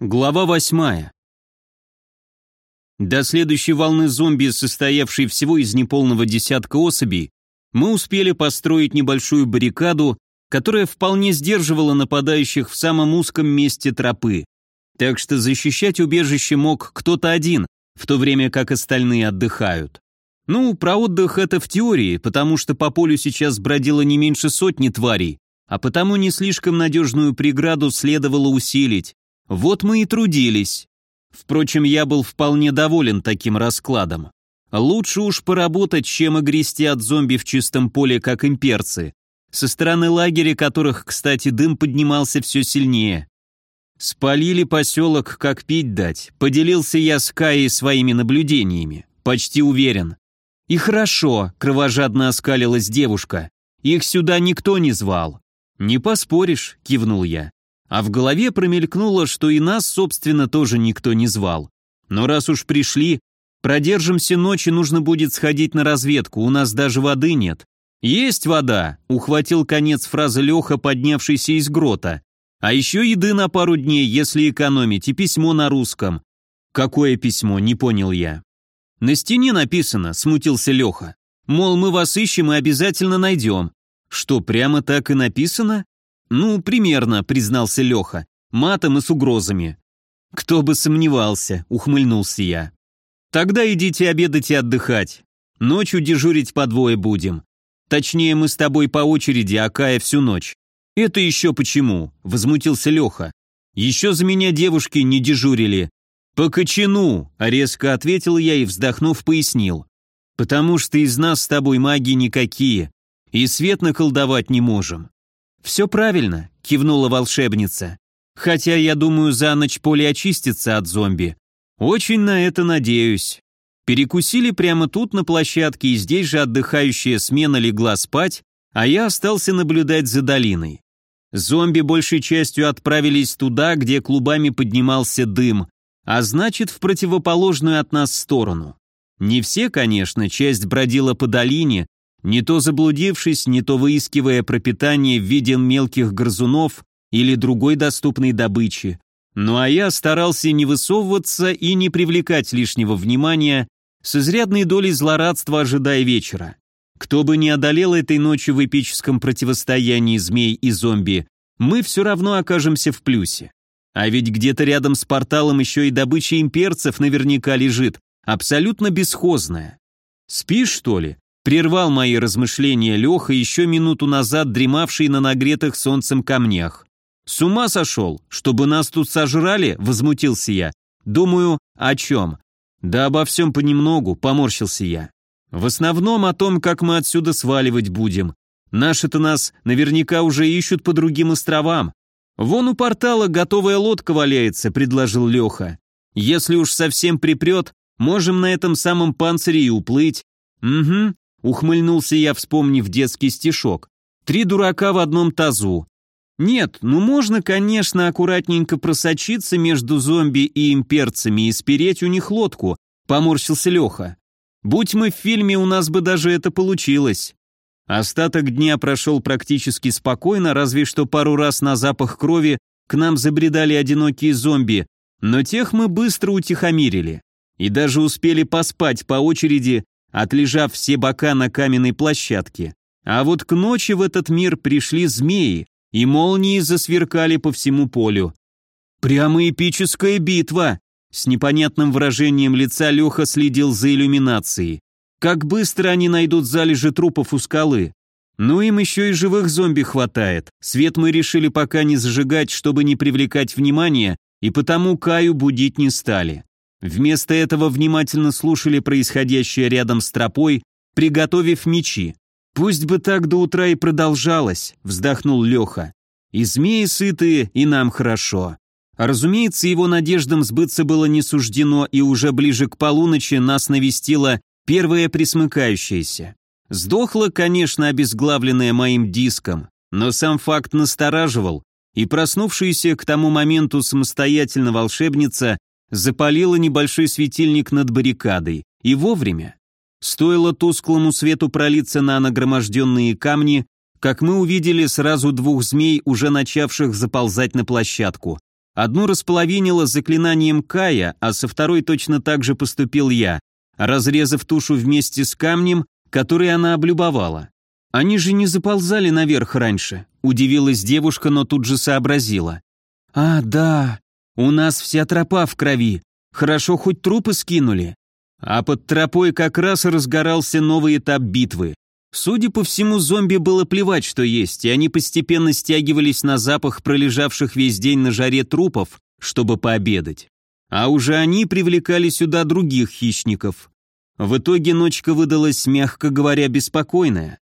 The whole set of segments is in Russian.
Глава восьмая. До следующей волны зомби, состоявшей всего из неполного десятка особей, мы успели построить небольшую баррикаду, которая вполне сдерживала нападающих в самом узком месте тропы. Так что защищать убежище мог кто-то один, в то время как остальные отдыхают. Ну, про отдых это в теории, потому что по полю сейчас бродило не меньше сотни тварей, а потому не слишком надежную преграду следовало усилить, вот мы и трудились. Впрочем, я был вполне доволен таким раскладом. Лучше уж поработать, чем огрести от зомби в чистом поле, как имперцы. Со стороны лагеря которых, кстати, дым поднимался все сильнее. Спалили поселок, как пить дать. Поделился я с Каей своими наблюдениями. Почти уверен. И хорошо, кровожадно оскалилась девушка. Их сюда никто не звал. Не поспоришь, кивнул я. А в голове промелькнуло, что и нас, собственно, тоже никто не звал. Но раз уж пришли, продержимся ночи, нужно будет сходить на разведку, у нас даже воды нет. «Есть вода!» — ухватил конец фразы Леха, поднявшийся из грота. «А еще еды на пару дней, если экономить, и письмо на русском». «Какое письмо?» — не понял я. «На стене написано», — смутился Леха. «Мол, мы вас ищем и обязательно найдем». «Что, прямо так и написано?» «Ну, примерно», — признался Леха, матом и с угрозами. «Кто бы сомневался», — ухмыльнулся я. «Тогда идите обедать и отдыхать. Ночью дежурить по двое будем. Точнее, мы с тобой по очереди, а Кая всю ночь». «Это еще почему?» — возмутился Леха. «Еще за меня девушки не дежурили». «По кочану», — резко ответил я и, вздохнув, пояснил. «Потому что из нас с тобой маги никакие, и свет наколдовать не можем. «Все правильно», — кивнула волшебница. «Хотя, я думаю, за ночь поле очистится от зомби. Очень на это надеюсь». Перекусили прямо тут на площадке, и здесь же отдыхающая смена легла спать, а я остался наблюдать за долиной. Зомби большей частью отправились туда, где клубами поднимался дым, а значит, в противоположную от нас сторону. Не все, конечно, часть бродила по долине, не то заблудившись, не то выискивая пропитание в виде мелких грызунов или другой доступной добычи. Ну а я старался не высовываться и не привлекать лишнего внимания, с изрядной долей злорадства ожидая вечера. Кто бы ни одолел этой ночью в эпическом противостоянии змей и зомби, мы все равно окажемся в плюсе. А ведь где-то рядом с порталом еще и добыча имперцев наверняка лежит, абсолютно бесхозная. Спишь, что ли? Прервал мои размышления Леха, еще минуту назад дремавший на нагретых солнцем камнях. «С ума сошел? Чтобы нас тут сожрали?» – возмутился я. «Думаю, о чем?» «Да обо всем понемногу», – поморщился я. «В основном о том, как мы отсюда сваливать будем. Наши-то нас наверняка уже ищут по другим островам. Вон у портала готовая лодка валяется», – предложил Леха. «Если уж совсем припрет, можем на этом самом панцире и уплыть». «Угу, Ухмыльнулся я, вспомнив детский стишок. «Три дурака в одном тазу». Нет, ну можно, конечно, аккуратненько просочиться между зомби и имперцами и спереть у них лодку, поморщился Леха. Будь мы в фильме, у нас бы даже это получилось. Остаток дня прошел практически спокойно, разве что пару раз на запах крови к нам забредали одинокие зомби, но тех мы быстро утихомирили. И даже успели поспать по очереди, отлежав все бока на каменной площадке. А вот к ночи в этот мир пришли змеи, и молнии засверкали по всему полю. Прямо эпическая битва! С непонятным выражением лица Леха следил за иллюминацией. Как быстро они найдут залежи трупов у скалы? Ну им еще и живых зомби хватает. Свет мы решили пока не зажигать, чтобы не привлекать внимания, и потому Каю будить не стали. Вместо этого внимательно слушали происходящее рядом с тропой, приготовив мечи. «Пусть бы так до утра и продолжалось», — вздохнул Леха. «И змеи сытые, и нам хорошо». разумеется, его надеждам сбыться было не суждено, и уже ближе к полуночи нас навестила первая присмыкающаяся. Сдохла, конечно, обезглавленная моим диском, но сам факт настораживал, и проснувшаяся к тому моменту самостоятельно волшебница запалила небольшой светильник над баррикадой. И вовремя. Стоило тусклому свету пролиться на нагроможденные камни, как мы увидели сразу двух змей, уже начавших заползать на площадку. Одну располовинила заклинанием Кая, а со второй точно так же поступил я, разрезав тушу вместе с камнем, который она облюбовала. Они же не заползали наверх раньше, удивилась девушка, но тут же сообразила. А, да, у нас вся тропа в крови. Хорошо хоть трупы скинули. А под тропой как раз разгорался новый этап битвы. Судя по всему, зомби было плевать, что есть, и они постепенно стягивались на запах пролежавших весь день на жаре трупов, чтобы пообедать. А уже они привлекали сюда других хищников. В итоге ночка выдалась, мягко говоря, беспокойная.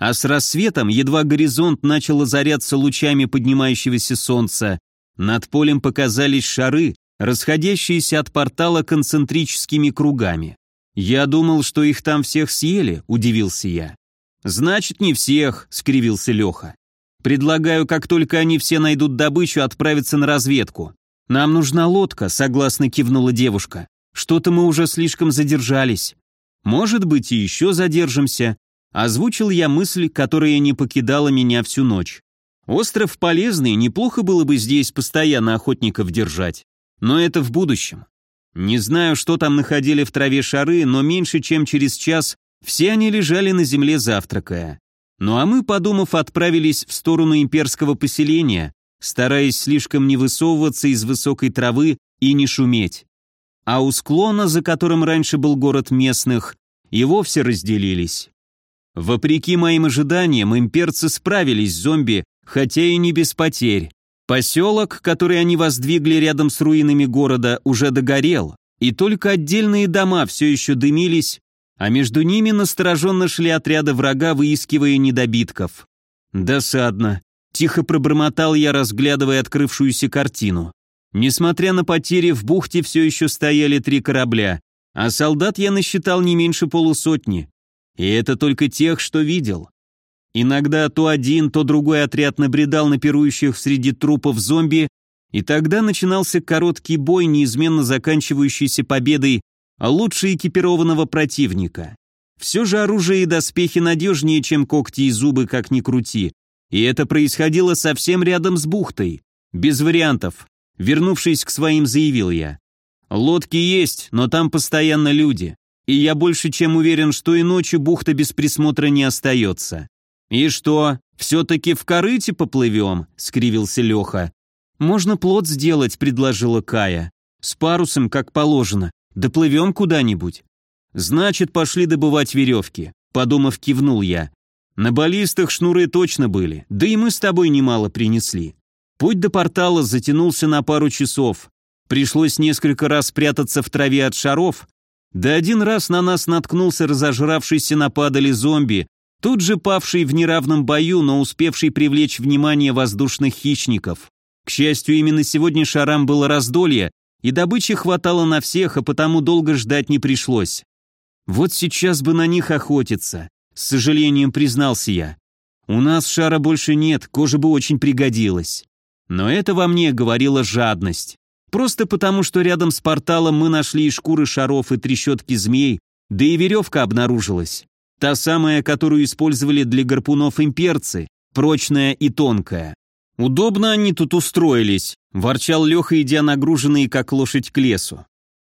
А с рассветом, едва горизонт начал озаряться лучами поднимающегося солнца, над полем показались шары, расходящиеся от портала концентрическими кругами. «Я думал, что их там всех съели», — удивился я. «Значит, не всех», — скривился Леха. «Предлагаю, как только они все найдут добычу, отправиться на разведку. Нам нужна лодка», — согласно кивнула девушка. «Что-то мы уже слишком задержались». «Может быть, и еще задержимся», — озвучил я мысль, которая не покидала меня всю ночь. «Остров полезный, неплохо было бы здесь постоянно охотников держать. Но это в будущем. Не знаю, что там находили в траве шары, но меньше чем через час все они лежали на земле завтракая. Ну а мы, подумав, отправились в сторону имперского поселения, стараясь слишком не высовываться из высокой травы и не шуметь. А у склона, за которым раньше был город местных, и вовсе разделились. Вопреки моим ожиданиям, имперцы справились с зомби, хотя и не без потерь. Поселок, который они воздвигли рядом с руинами города, уже догорел, и только отдельные дома все еще дымились, а между ними настороженно шли отряды врага, выискивая недобитков. Досадно. Тихо пробормотал я, разглядывая открывшуюся картину. Несмотря на потери, в бухте все еще стояли три корабля, а солдат я насчитал не меньше полусотни. И это только тех, что видел. Иногда то один, то другой отряд набредал на пирующих среди трупов зомби, и тогда начинался короткий бой, неизменно заканчивающийся победой лучше экипированного противника. Все же оружие и доспехи надежнее, чем когти и зубы, как ни крути. И это происходило совсем рядом с бухтой. Без вариантов. Вернувшись к своим, заявил я. Лодки есть, но там постоянно люди. И я больше чем уверен, что и ночью бухта без присмотра не остается. «И что, все-таки в корыте поплывем?» — скривился Леха. «Можно плот сделать», — предложила Кая. «С парусом, как положено. Доплывем куда-нибудь». «Значит, пошли добывать веревки», — подумав, кивнул я. «На баллистах шнуры точно были, да и мы с тобой немало принесли». Путь до портала затянулся на пару часов. Пришлось несколько раз прятаться в траве от шаров, да один раз на нас наткнулся разожравшийся на падали зомби, тут же павший в неравном бою, но успевший привлечь внимание воздушных хищников. К счастью, именно сегодня шарам было раздолье, и добычи хватало на всех, а потому долго ждать не пришлось. Вот сейчас бы на них охотиться, с сожалением признался я. У нас шара больше нет, кожа бы очень пригодилась. Но это во мне говорила жадность. Просто потому, что рядом с порталом мы нашли и шкуры шаров, и трещотки змей, да и веревка обнаружилась. Та самая, которую использовали для гарпунов имперцы, прочная и тонкая. «Удобно они тут устроились», – ворчал Леха, идя нагруженный, как лошадь к лесу.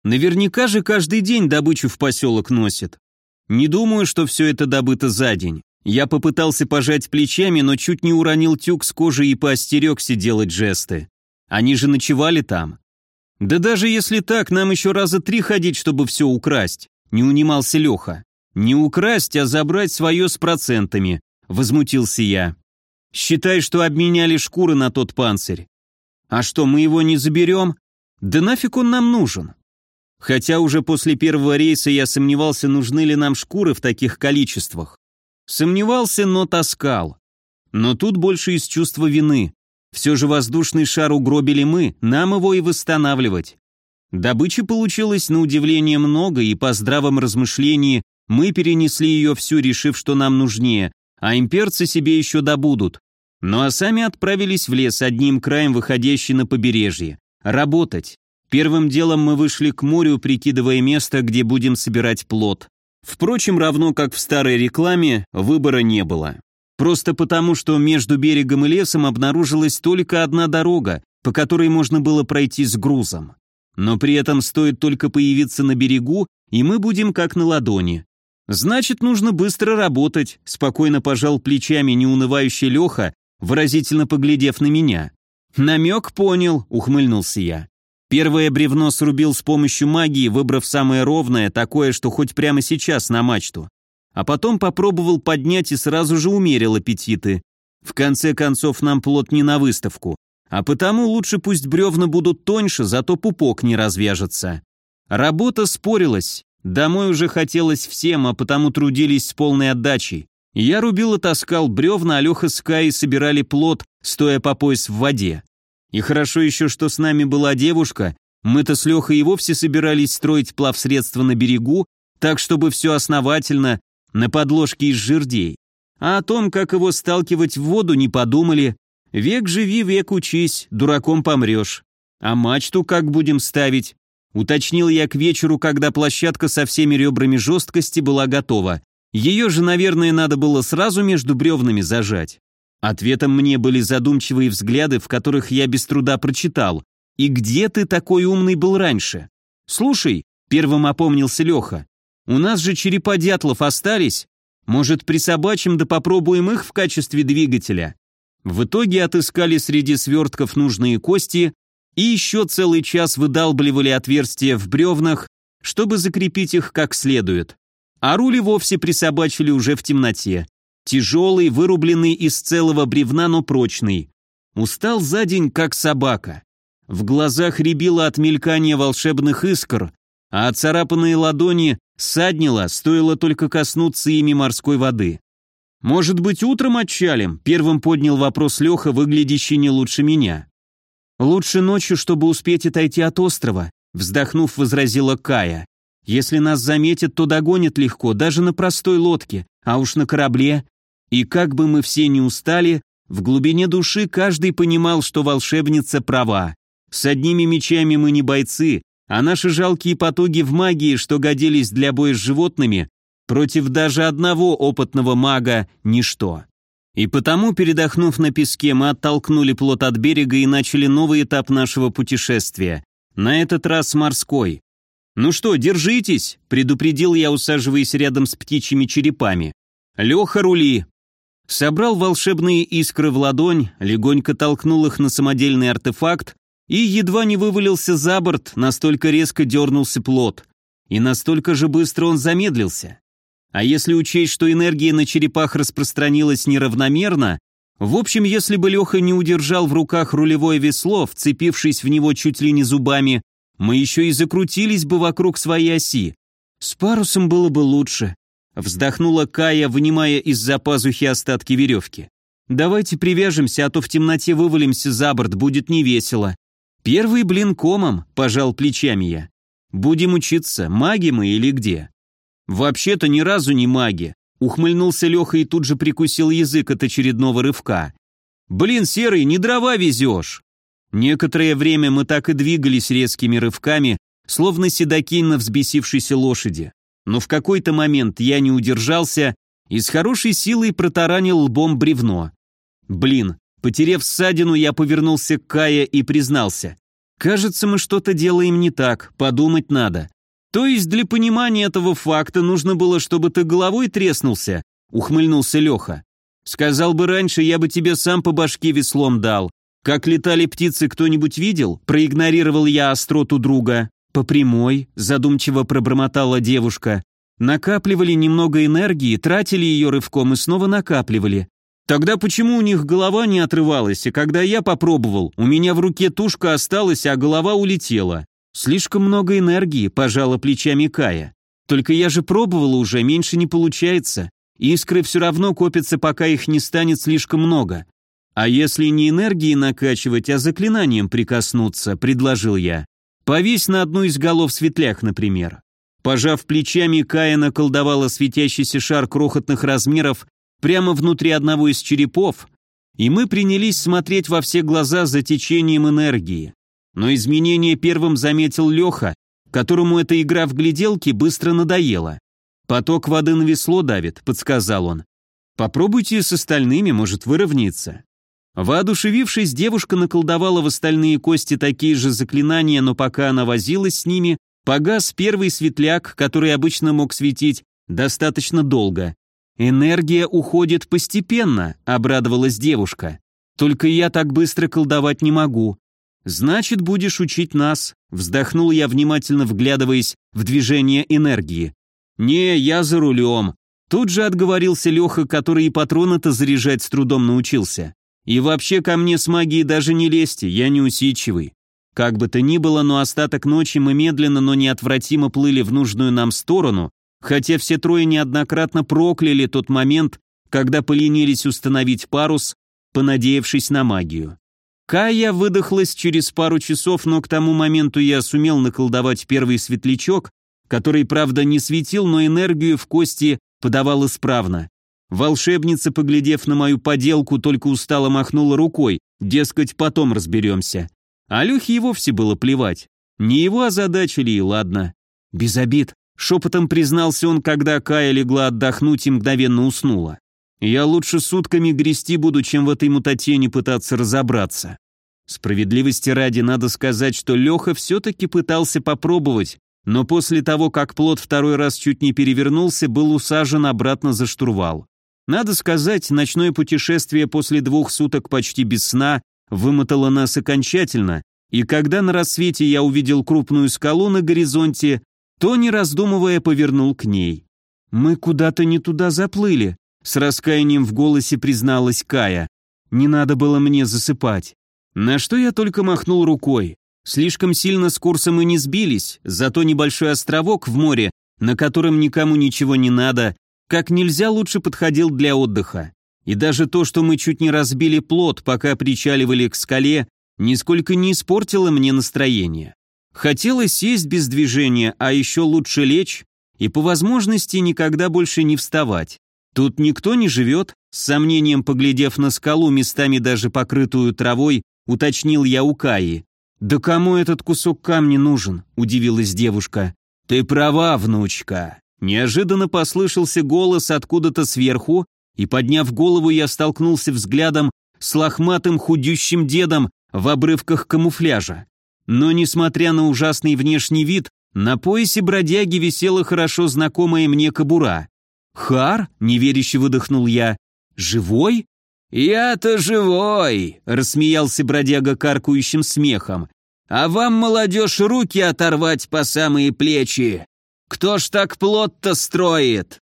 «Наверняка же каждый день добычу в поселок носит. Не думаю, что все это добыто за день. Я попытался пожать плечами, но чуть не уронил тюк с кожи и поостерегся делать жесты. Они же ночевали там. Да даже если так, нам еще раза три ходить, чтобы все украсть, не унимался Леха. «Не украсть, а забрать свое с процентами», — возмутился я. «Считай, что обменяли шкуры на тот панцирь. А что, мы его не заберем? Да нафиг он нам нужен?» Хотя уже после первого рейса я сомневался, нужны ли нам шкуры в таких количествах. Сомневался, но таскал. Но тут больше из чувства вины. Все же воздушный шар угробили мы, нам его и восстанавливать. Добычи получилось на удивление много, и по здравом размышлении мы перенесли ее всю, решив, что нам нужнее, а имперцы себе еще добудут. Ну а сами отправились в лес, одним краем выходящий на побережье. Работать. Первым делом мы вышли к морю, прикидывая место, где будем собирать плод. Впрочем, равно как в старой рекламе, выбора не было. Просто потому, что между берегом и лесом обнаружилась только одна дорога, по которой можно было пройти с грузом. Но при этом стоит только появиться на берегу, и мы будем как на ладони. Значит, нужно быстро работать, спокойно пожал плечами неунывающий Леха, выразительно поглядев на меня. Намек понял, ухмыльнулся я. Первое бревно срубил с помощью магии, выбрав самое ровное, такое, что хоть прямо сейчас на мачту. А потом попробовал поднять и сразу же умерил аппетиты. В конце концов, нам плод не на выставку. А потому лучше пусть бревна будут тоньше, зато пупок не развяжется. Работа спорилась. Домой уже хотелось всем, а потому трудились с полной отдачей. Я рубил и таскал бревна, а Леха с Каей собирали плод, стоя по пояс в воде. И хорошо еще, что с нами была девушка, мы-то с Лехой и вовсе собирались строить плавсредство на берегу, так чтобы все основательно, на подложке из жердей. А о том, как его сталкивать в воду, не подумали, Век живи, век учись, дураком помрешь. А мачту как будем ставить? Уточнил я к вечеру, когда площадка со всеми ребрами жесткости была готова. Ее же, наверное, надо было сразу между бревнами зажать. Ответом мне были задумчивые взгляды, в которых я без труда прочитал. «И где ты такой умный был раньше?» «Слушай», — первым опомнился Леха, «у нас же черепа дятлов остались. Может, присобачим да попробуем их в качестве двигателя?» В итоге отыскали среди свертков нужные кости и еще целый час выдалбливали отверстия в бревнах, чтобы закрепить их как следует. А рули вовсе присобачили уже в темноте. Тяжелый, вырубленный из целого бревна, но прочный. Устал за день, как собака. В глазах рябило от мелькания волшебных искр, а оцарапанные ладони саднило, стоило только коснуться ими морской воды. «Может быть, утром отчалим?» — первым поднял вопрос Леха, выглядящий не лучше меня. «Лучше ночью, чтобы успеть отойти от острова», — вздохнув, возразила Кая. «Если нас заметят, то догонят легко, даже на простой лодке, а уж на корабле. И как бы мы все не устали, в глубине души каждый понимал, что волшебница права. С одними мечами мы не бойцы, а наши жалкие потуги в магии, что годились для боя с животными, Против даже одного опытного мага – ничто. И потому, передохнув на песке, мы оттолкнули плот от берега и начали новый этап нашего путешествия. На этот раз морской. «Ну что, держитесь», – предупредил я, усаживаясь рядом с птичьими черепами. «Леха, рули!» Собрал волшебные искры в ладонь, легонько толкнул их на самодельный артефакт и едва не вывалился за борт, настолько резко дернулся плот. И настолько же быстро он замедлился. А если учесть, что энергия на черепах распространилась неравномерно, в общем, если бы Леха не удержал в руках рулевое весло, вцепившись в него чуть ли не зубами, мы еще и закрутились бы вокруг своей оси. С парусом было бы лучше. Вздохнула Кая, вынимая из-за пазухи остатки веревки. «Давайте привяжемся, а то в темноте вывалимся за борт, будет невесело». «Первый блин комом», — пожал плечами я. «Будем учиться, маги мы или где?» «Вообще-то ни разу не маги», — ухмыльнулся Леха и тут же прикусил язык от очередного рывка. «Блин, Серый, не дрова везешь!» Некоторое время мы так и двигались резкими рывками, словно седаки на взбесившейся лошади. Но в какой-то момент я не удержался и с хорошей силой протаранил лбом бревно. Блин, потерев ссадину, я повернулся к Кае и признался. «Кажется, мы что-то делаем не так, подумать надо. То есть для понимания этого факта нужно было, чтобы ты головой треснулся, ухмыльнулся Леха. Сказал бы раньше, я бы тебе сам по башке веслом дал. Как летали птицы, кто-нибудь видел? Проигнорировал я остроту друга. По прямой, задумчиво пробормотала девушка. Накапливали немного энергии, тратили ее рывком и снова накапливали. Тогда почему у них голова не отрывалась, и когда я попробовал, у меня в руке тушка осталась, а голова улетела? «Слишком много энергии», – пожала плечами Кая. «Только я же пробовала уже, меньше не получается. Искры все равно копятся, пока их не станет слишком много. А если не энергией накачивать, а заклинанием прикоснуться», – предложил я. «Повесь на одну из голов светлях, например». Пожав плечами, Кая наколдовала светящийся шар крохотных размеров прямо внутри одного из черепов, и мы принялись смотреть во все глаза за течением энергии. Но изменение первым заметил Леха, которому эта игра в гляделки быстро надоела. «Поток воды на весло давит», — подсказал он. «Попробуйте с остальными, может, выровняется». Воодушевившись, девушка наколдовала в остальные кости такие же заклинания, но пока она возилась с ними, погас первый светляк, который обычно мог светить достаточно долго. «Энергия уходит постепенно», — обрадовалась девушка. «Только я так быстро колдовать не могу». «Значит, будешь учить нас», — вздохнул я, внимательно вглядываясь в движение энергии. «Не, я за рулем». Тут же отговорился Леха, который и патроны-то заряжать с трудом научился. И вообще ко мне с магией даже не лезьте, я неусидчивый. Как бы то ни было, но остаток ночи мы медленно, но неотвратимо плыли в нужную нам сторону, хотя все трое неоднократно прокляли тот момент, когда поленились установить парус, понадеявшись на магию. Кая выдохлась через пару часов, но к тому моменту я сумел наколдовать первый светлячок, который, правда, не светил, но энергию в кости подавал исправно. Волшебница, поглядев на мою поделку, только устало махнула рукой, дескать, потом разберемся. А Лехе и вовсе было плевать. Не его озадачили, и ладно. Без обид. Шепотом признался он, когда Кая легла отдохнуть и мгновенно уснула. Я лучше сутками грести буду, чем в этой мутате не пытаться разобраться. Справедливости ради надо сказать, что Леха все-таки пытался попробовать, но после того, как плод второй раз чуть не перевернулся, был усажен обратно за штурвал. Надо сказать, ночное путешествие после двух суток почти без сна вымотало нас окончательно, и когда на рассвете я увидел крупную скалу на горизонте, то, не раздумывая, повернул к ней. «Мы куда-то не туда заплыли», — с раскаянием в голосе призналась Кая. «Не надо было мне засыпать». На что я только махнул рукой. Слишком сильно с курсом и не сбились, зато небольшой островок в море, на котором никому ничего не надо, как нельзя лучше подходил для отдыха. И даже то, что мы чуть не разбили плот, пока причаливали к скале, нисколько не испортило мне настроение. Хотелось сесть без движения, а еще лучше лечь и по возможности никогда больше не вставать. Тут никто не живет, с сомнением поглядев на скалу, местами даже покрытую травой, уточнил я у Каи. «Да кому этот кусок камня нужен?» – удивилась девушка. «Ты права, внучка. Неожиданно послышался голос откуда-то сверху, и, подняв голову, я столкнулся взглядом с лохматым худющим дедом в обрывках камуфляжа. Но, несмотря на ужасный внешний вид, на поясе бродяги висела хорошо знакомая мне кобура. «Хар?» — неверяще выдохнул я. «Живой?» «Я-то живой!» — рассмеялся бродяга каркающим смехом. «А вам, молодежь, руки оторвать по самые плечи! Кто ж так плод-то строит?